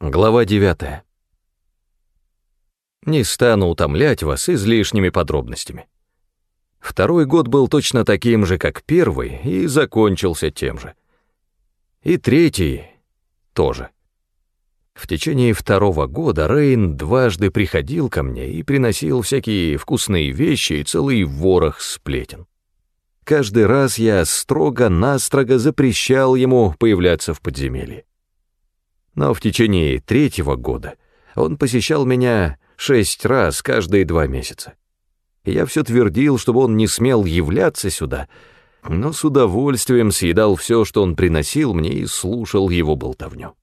Глава 9. Не стану утомлять вас излишними подробностями. Второй год был точно таким же, как первый, и закончился тем же. И третий тоже. В течение второго года Рейн дважды приходил ко мне и приносил всякие вкусные вещи и целый ворох сплетен. Каждый раз я строго-настрого запрещал ему появляться в подземелье но в течение третьего года он посещал меня шесть раз каждые два месяца. Я все твердил, чтобы он не смел являться сюда, но с удовольствием съедал все, что он приносил мне, и слушал его болтовню.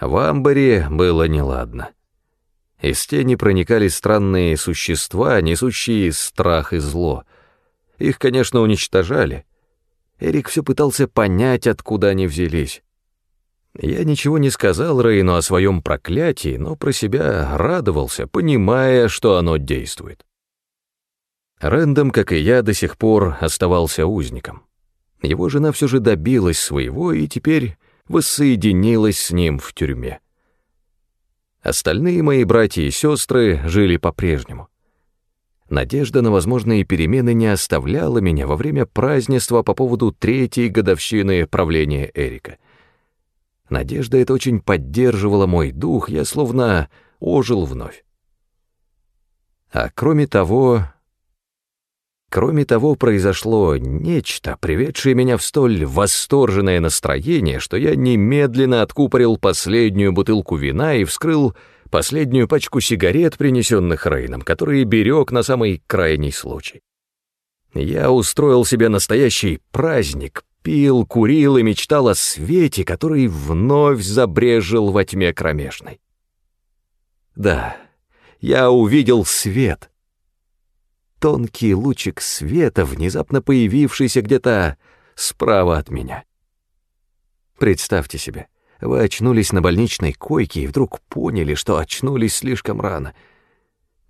В амбаре было неладно. Из тени проникали странные существа, несущие страх и зло. Их, конечно, уничтожали. Эрик все пытался понять, откуда они взялись. Я ничего не сказал Рейну о своем проклятии, но про себя радовался, понимая, что оно действует. Рэндом, как и я, до сих пор оставался узником. Его жена все же добилась своего и теперь воссоединилась с ним в тюрьме. Остальные мои братья и сестры жили по-прежнему. Надежда на возможные перемены не оставляла меня во время празднества по поводу третьей годовщины правления Эрика — Надежда это очень поддерживала мой дух, я словно ожил вновь. А кроме того... Кроме того, произошло нечто, приведшее меня в столь восторженное настроение, что я немедленно откупорил последнюю бутылку вина и вскрыл последнюю пачку сигарет, принесенных Рейном, которые берег на самый крайний случай. Я устроил себе настоящий праздник, пил, курил и мечтал о свете, который вновь забрежил во тьме кромешной. Да, я увидел свет. Тонкий лучик света, внезапно появившийся где-то справа от меня. Представьте себе, вы очнулись на больничной койке и вдруг поняли, что очнулись слишком рано.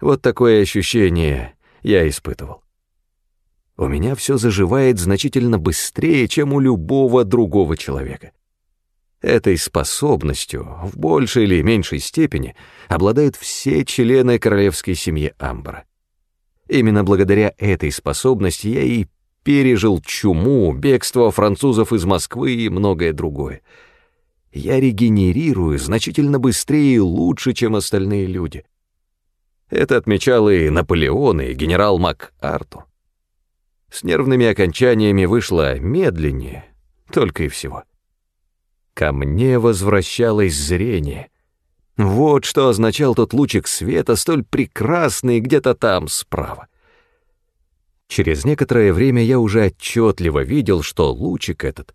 Вот такое ощущение я испытывал у меня все заживает значительно быстрее, чем у любого другого человека. Этой способностью, в большей или меньшей степени, обладают все члены королевской семьи Амбра. Именно благодаря этой способности я и пережил чуму, бегство французов из Москвы и многое другое. Я регенерирую значительно быстрее и лучше, чем остальные люди. Это отмечал и Наполеон, и генерал МакАртур. С нервными окончаниями вышло медленнее, только и всего. Ко мне возвращалось зрение. Вот что означал тот лучик света, столь прекрасный где-то там справа. Через некоторое время я уже отчетливо видел, что лучик этот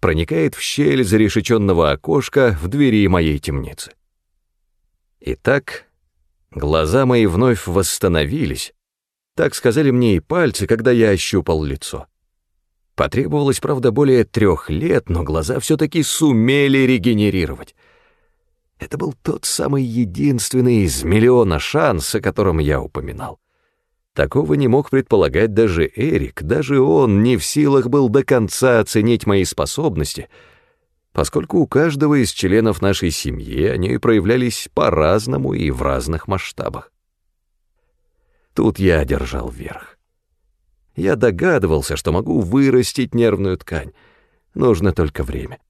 проникает в щель зарешеченного окошка в двери моей темницы. Итак, глаза мои вновь восстановились, так сказали мне и пальцы, когда я ощупал лицо. Потребовалось, правда, более трех лет, но глаза все-таки сумели регенерировать. Это был тот самый единственный из миллиона шанс, о котором я упоминал. Такого не мог предполагать даже Эрик, даже он не в силах был до конца оценить мои способности, поскольку у каждого из членов нашей семьи они проявлялись по-разному и в разных масштабах. Тут я одержал верх. Я догадывался, что могу вырастить нервную ткань. Нужно только время.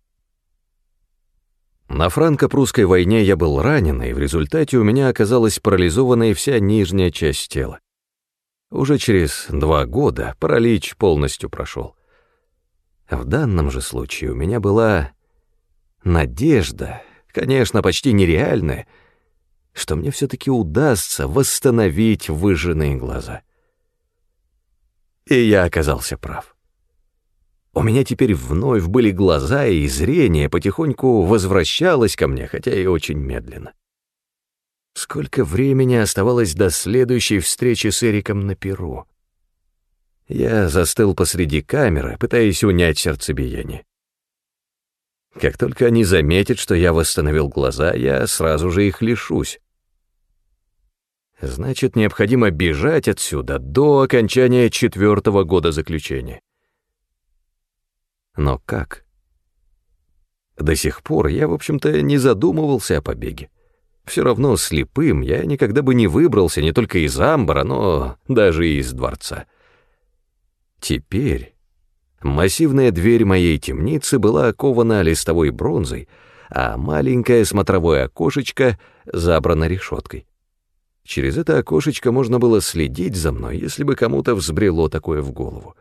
На франко-прусской войне я был ранен, и в результате у меня оказалась парализованная вся нижняя часть тела. Уже через два года паралич полностью прошел. В данном же случае у меня была надежда, конечно, почти нереальная, что мне все-таки удастся восстановить выжженные глаза. И я оказался прав. У меня теперь вновь были глаза, и зрение потихоньку возвращалось ко мне, хотя и очень медленно. Сколько времени оставалось до следующей встречи с Эриком на Перу? Я застыл посреди камеры, пытаясь унять сердцебиение. Как только они заметят, что я восстановил глаза, я сразу же их лишусь. Значит, необходимо бежать отсюда до окончания четвертого года заключения. Но как? До сих пор я, в общем-то, не задумывался о побеге. Все равно слепым я никогда бы не выбрался не только из амбара, но даже и из дворца. Теперь массивная дверь моей темницы была окована листовой бронзой, а маленькое смотровое окошечко забрано решеткой. Через это окошечко можно было следить за мной, если бы кому-то взбрело такое в голову.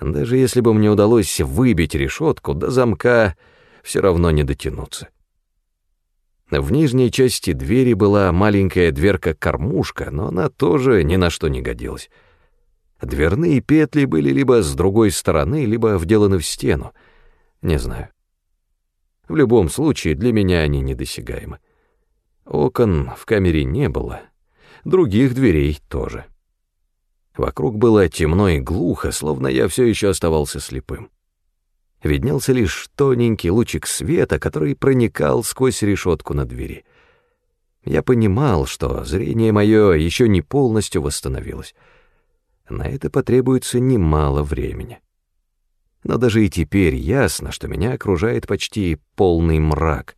Даже если бы мне удалось выбить решетку, до замка все равно не дотянуться. В нижней части двери была маленькая дверка-кормушка, но она тоже ни на что не годилась. Дверные петли были либо с другой стороны, либо вделаны в стену. Не знаю. В любом случае, для меня они недосягаемы. Окон в камере не было, других дверей тоже. Вокруг было темно и глухо, словно я все еще оставался слепым виднелся лишь тоненький лучик света, который проникал сквозь решетку на двери. Я понимал, что зрение мое еще не полностью восстановилось. На это потребуется немало времени. Но даже и теперь ясно, что меня окружает почти полный мрак.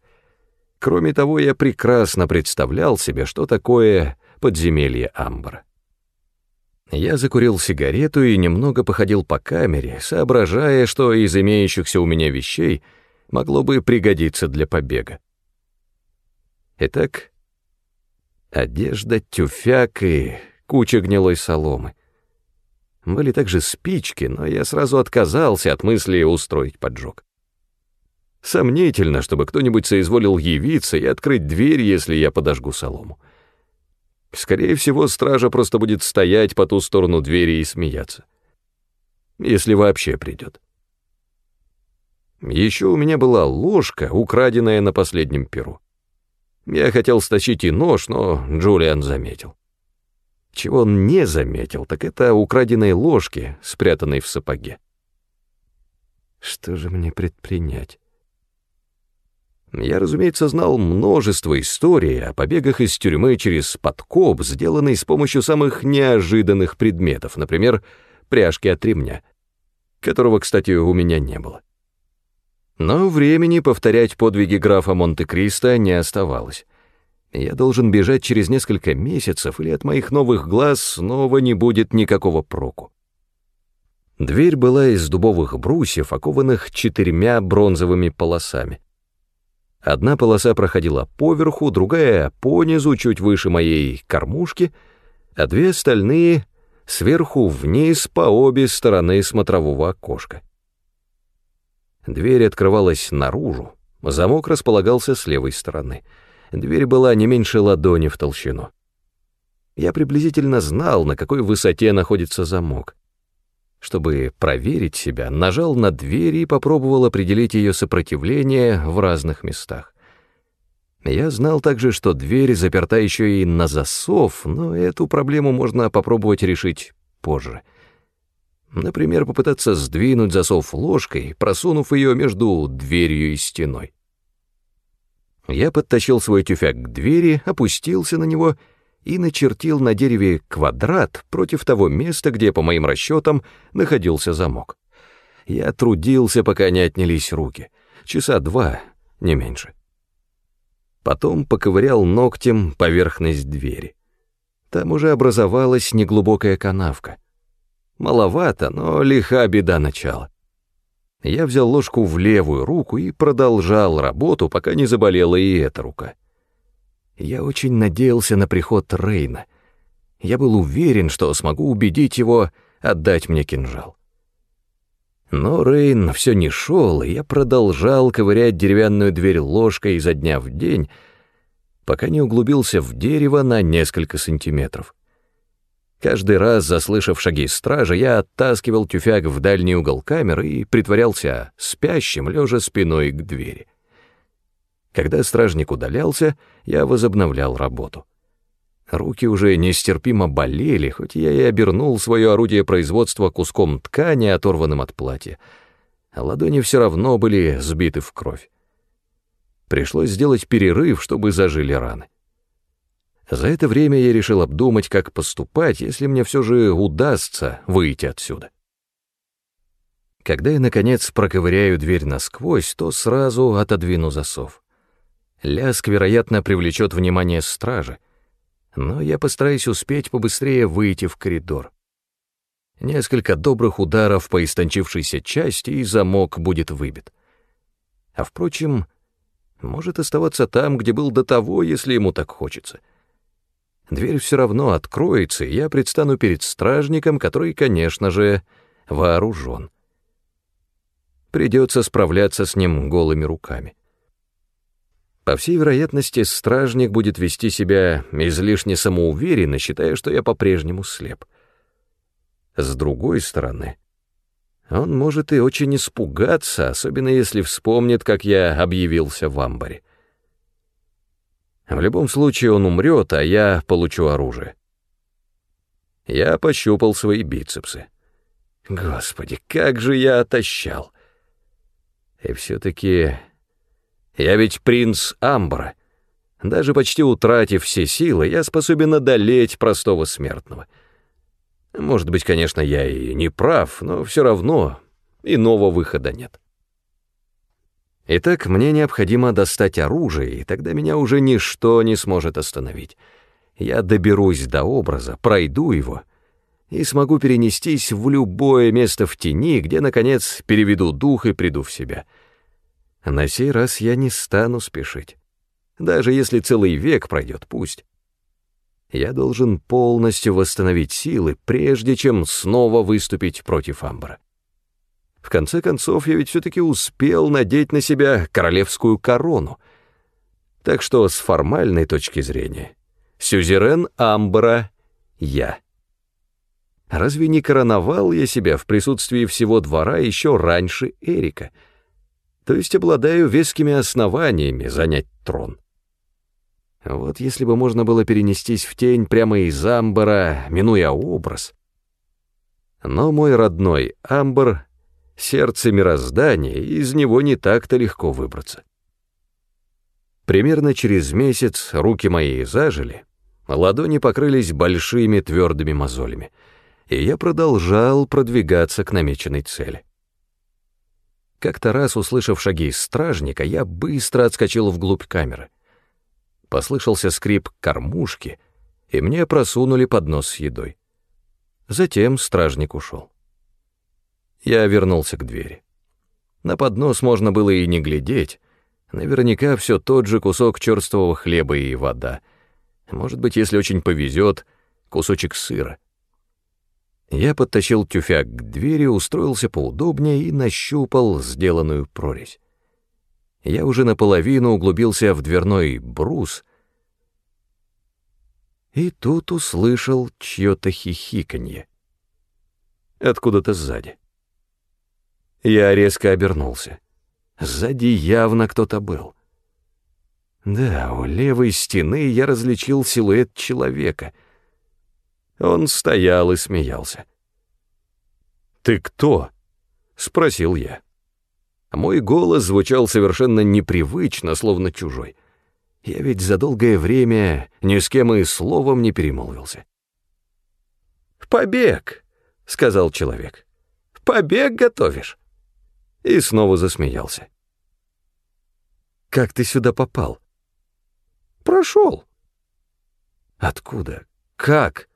Кроме того, я прекрасно представлял себе, что такое подземелье Амбара. Я закурил сигарету и немного походил по камере, соображая, что из имеющихся у меня вещей могло бы пригодиться для побега. Итак, одежда, тюфяк и куча гнилой соломы. Были также спички, но я сразу отказался от мысли устроить поджог. Сомнительно, чтобы кто-нибудь соизволил явиться и открыть дверь, если я подожгу солому. Скорее всего, стража просто будет стоять по ту сторону двери и смеяться. Если вообще придет. Еще у меня была ложка, украденная на последнем перу. Я хотел стащить и нож, но Джулиан заметил. Чего он не заметил, так это украденной ложки, спрятанной в сапоге. Что же мне предпринять? Я, разумеется, знал множество историй о побегах из тюрьмы через подкоп, сделанный с помощью самых неожиданных предметов, например, пряжки от ремня, которого, кстати, у меня не было. Но времени повторять подвиги графа Монте-Кристо не оставалось. Я должен бежать через несколько месяцев, или от моих новых глаз снова не будет никакого проку. Дверь была из дубовых брусьев, окованных четырьмя бронзовыми полосами. Одна полоса проходила поверху, другая — понизу, чуть выше моей кормушки, а две остальные — сверху вниз по обе стороны смотрового окошка. Дверь открывалась наружу, замок располагался с левой стороны. Дверь была не меньше ладони в толщину. Я приблизительно знал, на какой высоте находится замок. Чтобы проверить себя, нажал на дверь и попробовал определить ее сопротивление в разных местах. Я знал также, что дверь заперта еще и на засов, но эту проблему можно попробовать решить позже. Например, попытаться сдвинуть засов ложкой, просунув ее между дверью и стеной. Я подтащил свой тюфяк к двери, опустился на него и начертил на дереве квадрат против того места, где, по моим расчетам, находился замок. Я трудился, пока не отнялись руки. Часа два, не меньше. Потом поковырял ногтем поверхность двери. Там уже образовалась неглубокая канавка. Маловато, но лиха беда начала. Я взял ложку в левую руку и продолжал работу, пока не заболела и эта рука. Я очень надеялся на приход Рейна. Я был уверен, что смогу убедить его отдать мне кинжал. Но Рейн все не шел, и я продолжал ковырять деревянную дверь ложкой изо дня в день, пока не углубился в дерево на несколько сантиметров. Каждый раз, заслышав шаги стража, я оттаскивал тюфяк в дальний угол камеры и притворялся спящим, лежа спиной к двери. Когда стражник удалялся, я возобновлял работу. Руки уже нестерпимо болели, хоть я и обернул свое орудие производства куском ткани, оторванным от платья. А ладони все равно были сбиты в кровь. Пришлось сделать перерыв, чтобы зажили раны. За это время я решил обдумать, как поступать, если мне все же удастся выйти отсюда. Когда я, наконец, проковыряю дверь насквозь, то сразу отодвину засов. Ляск, вероятно, привлечет внимание стражи, но я постараюсь успеть побыстрее выйти в коридор. Несколько добрых ударов по истончившейся части, и замок будет выбит. А впрочем, может оставаться там, где был до того, если ему так хочется. Дверь все равно откроется, и я предстану перед стражником, который, конечно же, вооружен. Придется справляться с ним голыми руками. По всей вероятности, стражник будет вести себя излишне самоуверенно, считая, что я по-прежнему слеп. С другой стороны, он может и очень испугаться, особенно если вспомнит, как я объявился в амбаре. В любом случае он умрет, а я получу оружие. Я пощупал свои бицепсы. Господи, как же я отощал! И все-таки я ведь принц Амбра. Даже почти утратив все силы, я способен одолеть простого смертного. Может быть, конечно, я и не прав, но все равно иного выхода нет. Итак, мне необходимо достать оружие, и тогда меня уже ничто не сможет остановить. Я доберусь до образа, пройду его и смогу перенестись в любое место в тени, где, наконец, переведу дух и приду в себя. На сей раз я не стану спешить. Даже если целый век пройдет, пусть. Я должен полностью восстановить силы, прежде чем снова выступить против Амбра. В конце концов, я ведь все-таки успел надеть на себя королевскую корону. Так что с формальной точки зрения, сюзерен Амбра — я. Разве не короновал я себя в присутствии всего двора еще раньше Эрика? То есть обладаю вескими основаниями занять трон. Вот если бы можно было перенестись в тень прямо из Амбара, минуя образ. Но мой родной Амбар — сердце мироздания, из него не так-то легко выбраться. Примерно через месяц руки мои зажили, ладони покрылись большими твердыми мозолями, и я продолжал продвигаться к намеченной цели. Как-то раз, услышав шаги стражника, я быстро отскочил вглубь камеры — Послышался скрип кормушки, и мне просунули поднос с едой. Затем стражник ушел. Я вернулся к двери. На поднос можно было и не глядеть. Наверняка все тот же кусок черствого хлеба и вода. Может быть, если очень повезет, кусочек сыра. Я подтащил тюфяк к двери, устроился поудобнее и нащупал сделанную прорезь. Я уже наполовину углубился в дверной брус, и тут услышал чье-то хихиканье. Откуда-то сзади. Я резко обернулся. Сзади явно кто-то был. Да, у левой стены я различил силуэт человека. Он стоял и смеялся. «Ты кто?» — спросил я. Мой голос звучал совершенно непривычно, словно чужой. Я ведь за долгое время ни с кем и словом не перемолвился. «Побег!» — сказал человек. «Побег готовишь?» И снова засмеялся. «Как ты сюда попал?» «Прошел». «Откуда? Как?»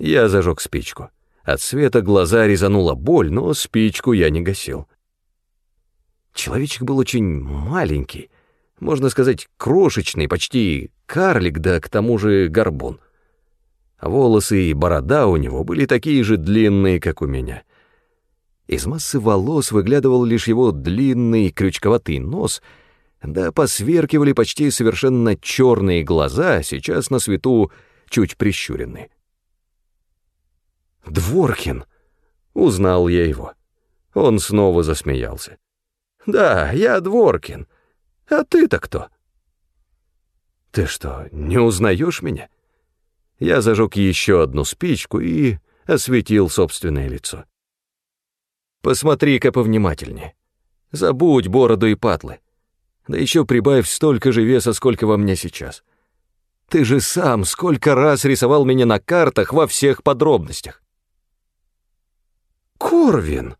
Я зажег спичку. От света глаза резанула боль, но спичку я не гасил. Человечек был очень маленький, можно сказать, крошечный, почти карлик, да к тому же горбун. Волосы и борода у него были такие же длинные, как у меня. Из массы волос выглядывал лишь его длинный крючковатый нос, да посверкивали почти совершенно черные глаза, сейчас на свету чуть прищуренные. «Дворкин!» — узнал я его. Он снова засмеялся. «Да, я Дворкин. А ты-то кто?» «Ты что, не узнаешь меня?» Я зажег еще одну спичку и осветил собственное лицо. «Посмотри-ка повнимательнее. Забудь бороду и патлы. Да еще прибавь столько же веса, сколько во мне сейчас. Ты же сам сколько раз рисовал меня на картах во всех подробностях». «Корвин!»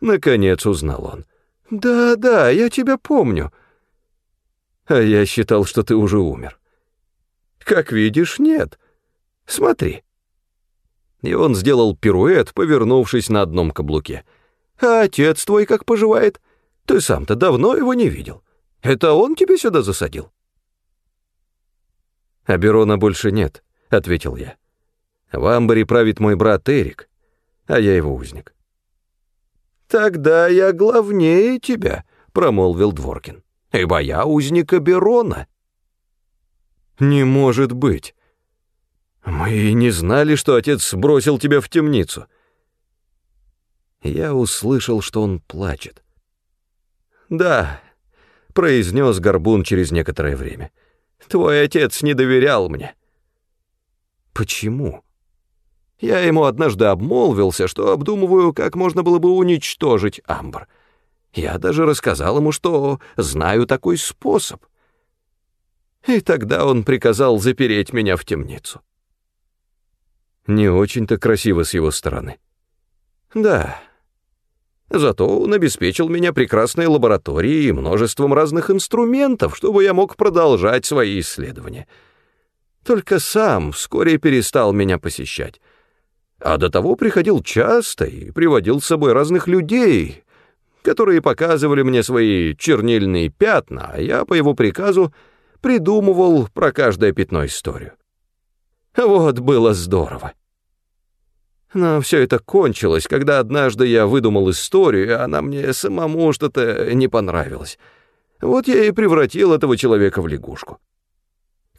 Наконец узнал он. «Да, да, я тебя помню». «А я считал, что ты уже умер». «Как видишь, нет. Смотри». И он сделал пируэт, повернувшись на одном каблуке. «А отец твой как поживает? Ты сам-то давно его не видел. Это он тебя сюда засадил?» «Аберона больше нет», — ответил я. «В амбаре правит мой брат Эрик, а я его узник». «Тогда я главнее тебя», — промолвил Дворкин, «ибо я узник Аберона». «Не может быть. Мы и не знали, что отец бросил тебя в темницу». Я услышал, что он плачет. «Да», — произнес Горбун через некоторое время, — «твой отец не доверял мне». «Почему?» Я ему однажды обмолвился, что обдумываю, как можно было бы уничтожить Амбр. Я даже рассказал ему, что знаю такой способ. И тогда он приказал запереть меня в темницу. Не очень-то красиво с его стороны. Да. Зато он обеспечил меня прекрасной лабораторией и множеством разных инструментов, чтобы я мог продолжать свои исследования. Только сам вскоре перестал меня посещать а до того приходил часто и приводил с собой разных людей, которые показывали мне свои чернильные пятна, а я по его приказу придумывал про каждое пятно историю. Вот было здорово. Но все это кончилось, когда однажды я выдумал историю, и она мне самому что-то не понравилась. Вот я и превратил этого человека в лягушку.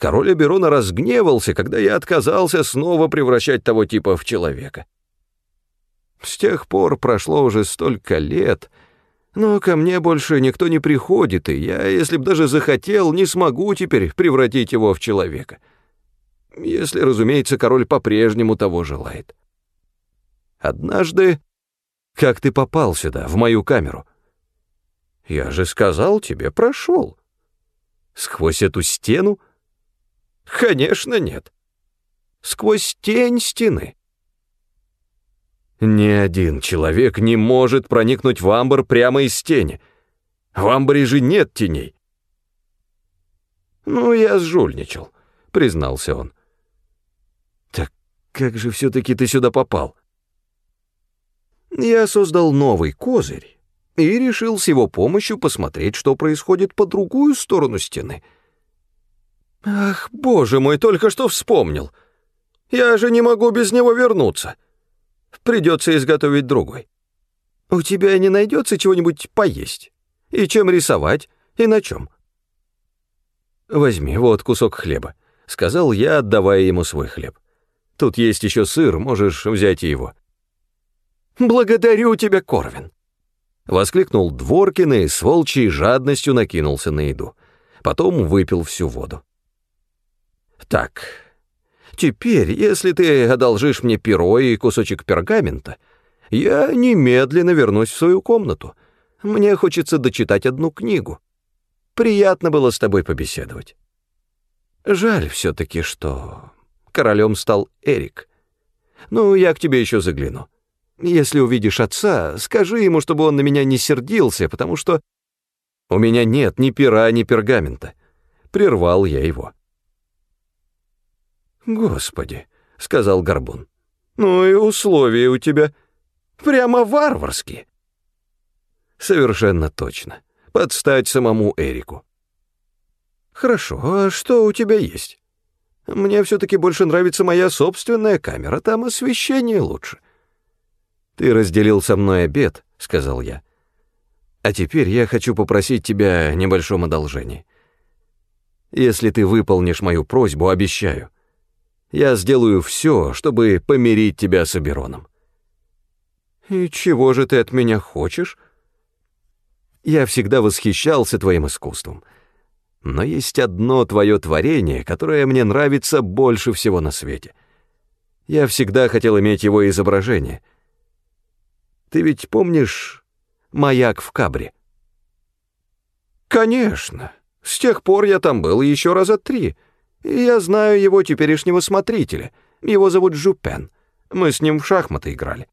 Король Аберона разгневался, когда я отказался снова превращать того типа в человека. С тех пор прошло уже столько лет, но ко мне больше никто не приходит, и я, если б даже захотел, не смогу теперь превратить его в человека. Если, разумеется, король по-прежнему того желает. Однажды... Как ты попал сюда, в мою камеру? Я же сказал тебе, прошел. Сквозь эту стену — Конечно, нет. Сквозь тень стены. Ни один человек не может проникнуть в амбар прямо из тени. В амбаре же нет теней. Ну, я сжульничал, признался он. Так как же все-таки ты сюда попал? Я создал новый козырь и решил с его помощью посмотреть, что происходит по другую сторону стены — «Ах, боже мой, только что вспомнил! Я же не могу без него вернуться. Придется изготовить другой. У тебя не найдется чего-нибудь поесть? И чем рисовать, и на чем?» «Возьми, вот кусок хлеба», — сказал я, отдавая ему свой хлеб. «Тут есть еще сыр, можешь взять его». «Благодарю тебя, Корвин!» Воскликнул Дворкин и с волчьей жадностью накинулся на еду. Потом выпил всю воду. Так, теперь, если ты одолжишь мне перо и кусочек пергамента, я немедленно вернусь в свою комнату. Мне хочется дочитать одну книгу. Приятно было с тобой побеседовать. Жаль все-таки, что королем стал Эрик. Ну, я к тебе еще загляну. Если увидишь отца, скажи ему, чтобы он на меня не сердился, потому что у меня нет ни пера, ни пергамента. Прервал я его. «Господи», — сказал Горбун, — «ну и условия у тебя прямо варварские». «Совершенно точно. Подстать самому Эрику». «Хорошо, а что у тебя есть? Мне все-таки больше нравится моя собственная камера, там освещение лучше». «Ты разделил со мной обед», — сказал я. «А теперь я хочу попросить тебя о небольшом одолжении. Если ты выполнишь мою просьбу, обещаю, я сделаю все, чтобы помирить тебя с Абероном». «И чего же ты от меня хочешь?» «Я всегда восхищался твоим искусством. Но есть одно твое творение, которое мне нравится больше всего на свете. Я всегда хотел иметь его изображение. Ты ведь помнишь маяк в Кабре?» «Конечно. С тех пор я там был еще раза три». Я знаю его теперешнего смотрителя. Его зовут Жупен. Мы с ним в шахматы играли.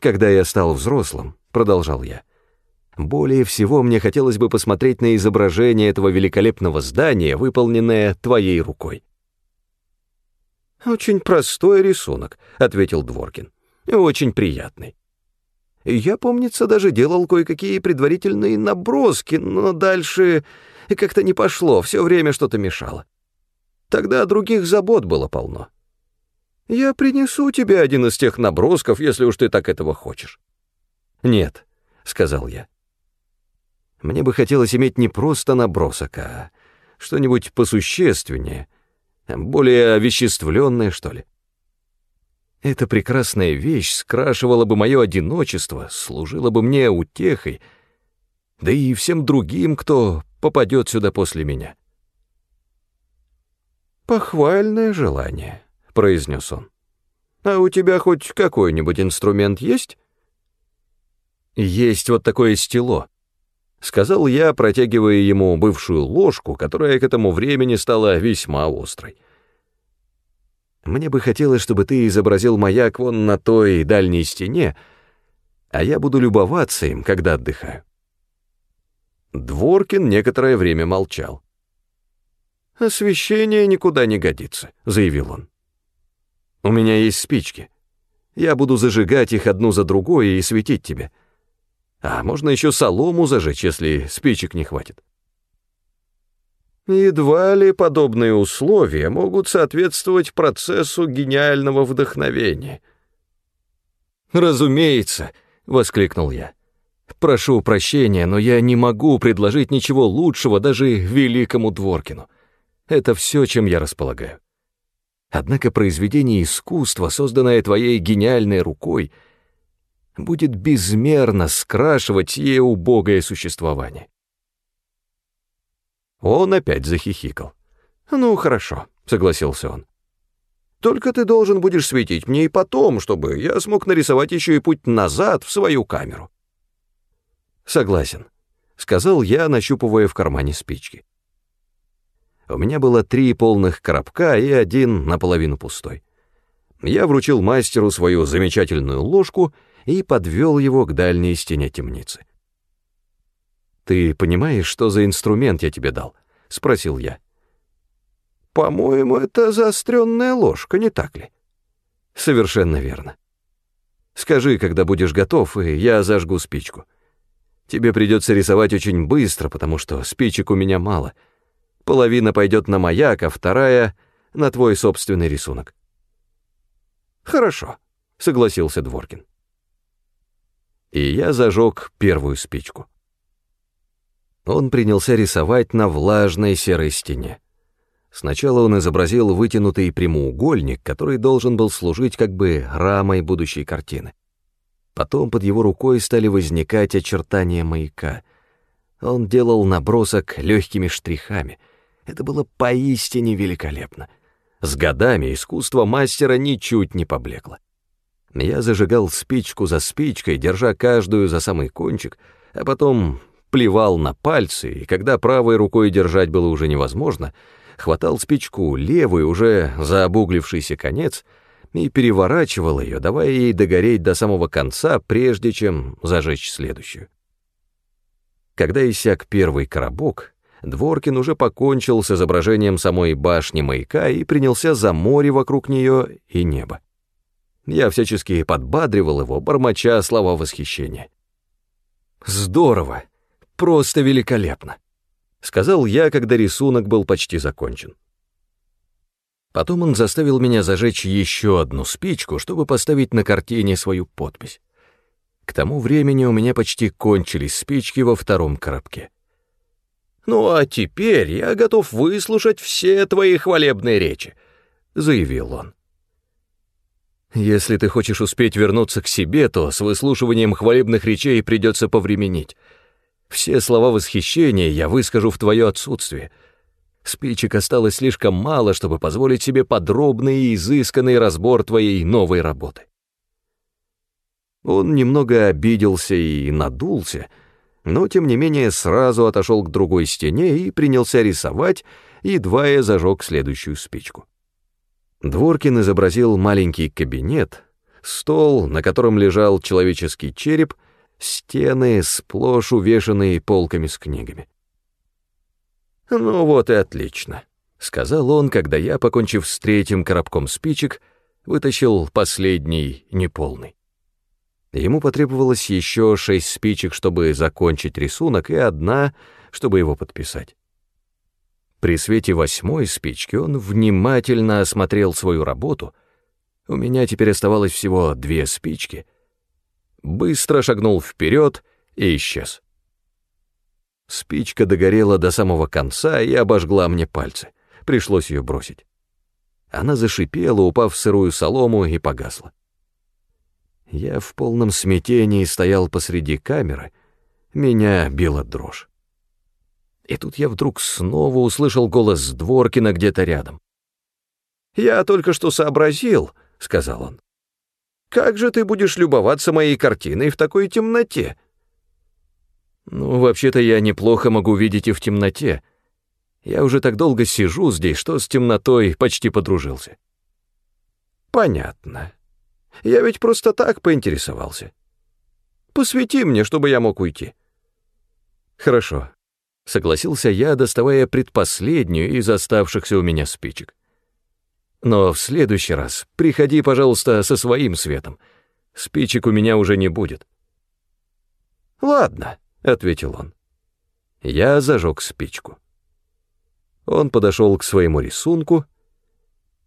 Когда я стал взрослым, продолжал я, более всего мне хотелось бы посмотреть на изображение этого великолепного здания, выполненное твоей рукой. «Очень простой рисунок», — ответил Дворкин, — «и очень приятный. Я, помнится, даже делал кое-какие предварительные наброски, но дальше как-то не пошло, все время что-то мешало. Тогда других забот было полно. Я принесу тебе один из тех набросков, если уж ты так этого хочешь». «Нет», — сказал я. «Мне бы хотелось иметь не просто набросок, а что-нибудь посущественнее, более овеществленное, что ли». Эта прекрасная вещь скрашивала бы мое одиночество, служила бы мне утехой, да и всем другим, кто попадет сюда после меня. «Похвальное желание», — произнес он. «А у тебя хоть какой-нибудь инструмент есть?» «Есть вот такое стело», — сказал я, протягивая ему бывшую ложку, которая к этому времени стала весьма острой. Мне бы хотелось, чтобы ты изобразил маяк вон на той дальней стене, а я буду любоваться им, когда отдыхаю». Дворкин некоторое время молчал. «Освещение никуда не годится», — заявил он. «У меня есть спички. Я буду зажигать их одну за другой и светить тебе. А можно еще солому зажечь, если спичек не хватит». Едва ли подобные условия могут соответствовать процессу гениального вдохновения. «Разумеется», — воскликнул я. «Прошу прощения, но я не могу предложить ничего лучшего даже великому Дворкину. Это все, чем я располагаю. Однако произведение искусства, созданное твоей гениальной рукой, будет безмерно скрашивать сие убогое существование. Он опять захихикал. «Ну, хорошо», — согласился он. «Только ты должен будешь светить мне и потом, чтобы я смог нарисовать еще и путь назад в свою камеру». «Согласен», — сказал я, нащупывая в кармане спички. У меня было три полных коробка и один наполовину пустой. Я вручил мастеру свою замечательную ложку и подвел его к дальней стене темницы. «Ты понимаешь, что за инструмент я тебе дал?» — спросил я. «По-моему, это заостренная ложка, не так ли?» «Совершенно верно. Скажи, когда будешь готов, и я зажгу спичку. Тебе придется рисовать очень быстро, потому что спичек у меня мало. Половина пойдет на маяк, а вторая — на твой собственный рисунок». «Хорошо», — согласился Дворкин. И я зажег первую спичку. Он принялся рисовать на влажной серой стене. Сначала он изобразил вытянутый прямоугольник, который должен был служить как бы рамой будущей картины. Потом под его рукой стали возникать очертания маяка. Он делал набросок легкими штрихами. Это было поистине великолепно. С годами искусство мастера ничуть не поблекло. Я зажигал спичку за спичкой, держа каждую за самый кончик, а потом плевал на пальцы, и когда правой рукой держать было уже невозможно, хватал спичку левой, уже за обуглившийся конец, и переворачивал ее, давая ей догореть до самого конца, прежде чем зажечь следующую. Когда иссяк первый коробок, Дворкин уже покончил с изображением самой башни маяка и принялся за море вокруг нее и небо. Я всячески подбадривал его, бормоча слова восхищения. «Здорово! Просто великолепно», — сказал я, когда рисунок был почти закончен. Потом он заставил меня зажечь еще одну спичку, чтобы поставить на картине свою подпись. К тому времени у меня почти кончились спички во втором коробке. «Ну а теперь я готов выслушать все твои хвалебные речи», — заявил он. «Если ты хочешь успеть вернуться к себе, то с выслушиванием хвалебных речей придется повременить. Все слова восхищения я выскажу в твое отсутствие. Спичек осталось слишком мало, чтобы позволить себе подробный и изысканный разбор твоей новой работы. Он немного обиделся и надулся, но, тем не менее, сразу отошел к другой стене и принялся рисовать, едва я зажег следующую спичку. Дворкин изобразил маленький кабинет, стол, на котором лежал человеческий череп, стены, сплошь увешанные полками с книгами. «Ну вот и отлично», — сказал он, когда я, покончив с третьим коробком спичек, вытащил последний неполный. Ему потребовалось еще шесть спичек, чтобы закончить рисунок, и одна, чтобы его подписать. При свете восьмой спички он внимательно осмотрел свою работу. У меня теперь оставалось всего две спички. Быстро шагнул вперед и исчез. Спичка догорела до самого конца и обожгла мне пальцы. Пришлось ее бросить. Она зашипела, упав в сырую солому, и погасла. Я в полном смятении стоял посреди камеры, меня била дрожь. И тут я вдруг снова услышал голос Дворкина где-то рядом. «Я только что сообразил», — сказал он. «Как же ты будешь любоваться моей картиной в такой темноте?» «Ну, вообще-то я неплохо могу видеть и в темноте. Я уже так долго сижу здесь, что с темнотой почти подружился». «Понятно. Я ведь просто так поинтересовался. Посвети мне, чтобы я мог уйти». «Хорошо», — согласился я, доставая предпоследнюю из оставшихся у меня спичек. «Но в следующий раз приходи, пожалуйста, со своим светом. Спичек у меня уже не будет». «Ладно», — ответил он. Я зажег спичку. Он подошел к своему рисунку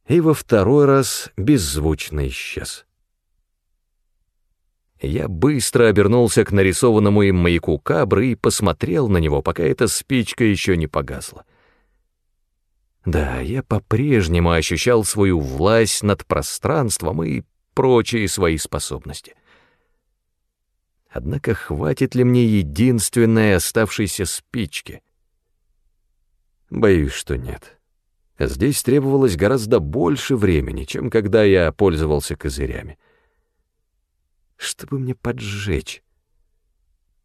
и во второй раз беззвучно исчез. Я быстро обернулся к нарисованному им маяку кабры и посмотрел на него, пока эта спичка еще не погасла. Да, я по-прежнему ощущал свою власть над пространством и прочие свои способности. Однако хватит ли мне единственной оставшейся спички? Боюсь, что нет. Здесь требовалось гораздо больше времени, чем когда я пользовался козырями. Чтобы мне поджечь?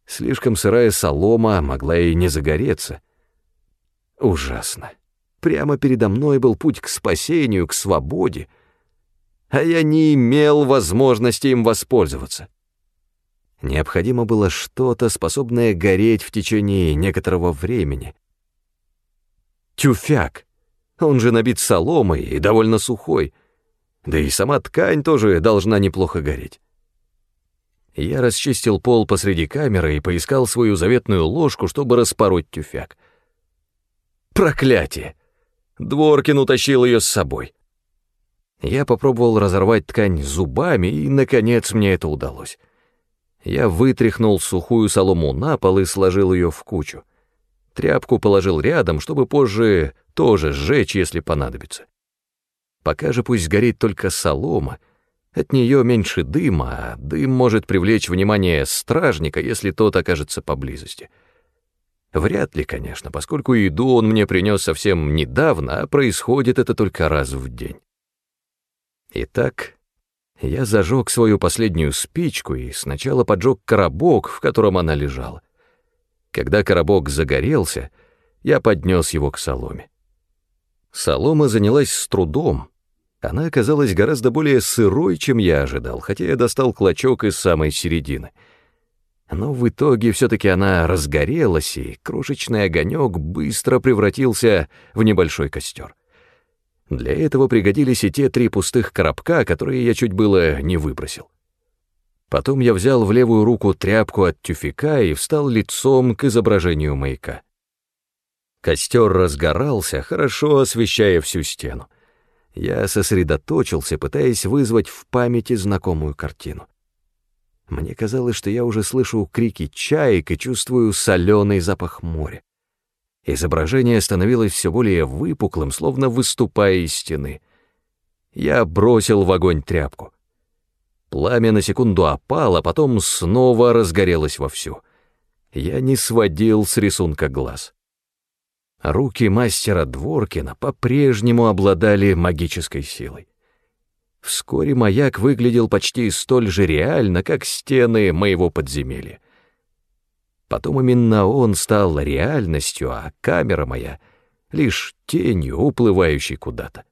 Слишком сырая солома могла и не загореться. Ужасно. Прямо передо мной был путь к спасению, к свободе, а я не имел возможности им воспользоваться. Необходимо было что-то, способное гореть в течение некоторого времени. Тюфяк. Он же набит соломой и довольно сухой. Да и сама ткань тоже должна неплохо гореть. Я расчистил пол посреди камеры и поискал свою заветную ложку, чтобы распороть тюфяк. Проклятие! Дворкин утащил ее с собой. Я попробовал разорвать ткань зубами, и, наконец, мне это удалось. Я вытряхнул сухую солому на пол и сложил ее в кучу. Тряпку положил рядом, чтобы позже тоже сжечь, если понадобится. Пока же пусть сгорит только солома, от нее меньше дыма, а дым может привлечь внимание стражника, если тот окажется поблизости. Вряд ли, конечно, поскольку еду он мне принес совсем недавно, а происходит это только раз в день. Итак, я зажег свою последнюю спичку и сначала поджег коробок, в котором она лежала. Когда коробок загорелся, я поднес его к соломе. Солома занялась с трудом. Она оказалась гораздо более сырой, чем я ожидал, хотя я достал клочок из самой середины. Но в итоге все-таки она разгорелась, и крошечный огонек быстро превратился в небольшой костер. Для этого пригодились и те три пустых коробка, которые я чуть было не выбросил. Потом я взял в левую руку тряпку от тюфика и встал лицом к изображению маяка. Костер разгорался, хорошо освещая всю стену. Я сосредоточился, пытаясь вызвать в памяти знакомую картину. Мне казалось, что я уже слышу крики чаек и чувствую соленый запах моря. Изображение становилось все более выпуклым, словно выступая из стены. Я бросил в огонь тряпку. Пламя на секунду опало, потом снова разгорелось вовсю. Я не сводил с рисунка глаз. Руки мастера Дворкина по-прежнему обладали магической силой. Вскоре маяк выглядел почти столь же реально, как стены моего подземелья. Потом именно он стал реальностью, а камера моя — лишь тенью, уплывающей куда-то.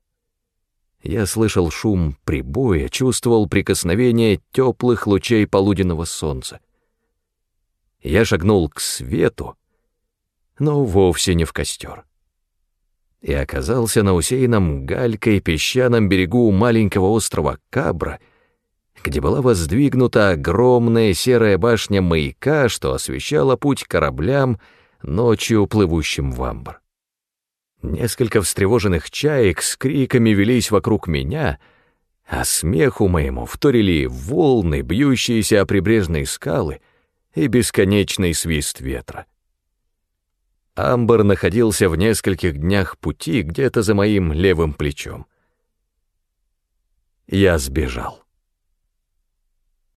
Я слышал шум прибоя, чувствовал прикосновение теплых лучей полуденного солнца. Я шагнул к свету, но вовсе не в костер. И оказался на усеянном галькой песчаном берегу маленького острова Кабра, где была воздвигнута огромная серая башня маяка, что освещала путь кораблям, ночью плывущим в амбр. Несколько встревоженных чаек с криками велись вокруг меня, а смеху моему вторили волны, бьющиеся о прибрежные скалы, и бесконечный свист ветра. Амбар находился в нескольких днях пути где-то за моим левым плечом. Я сбежал.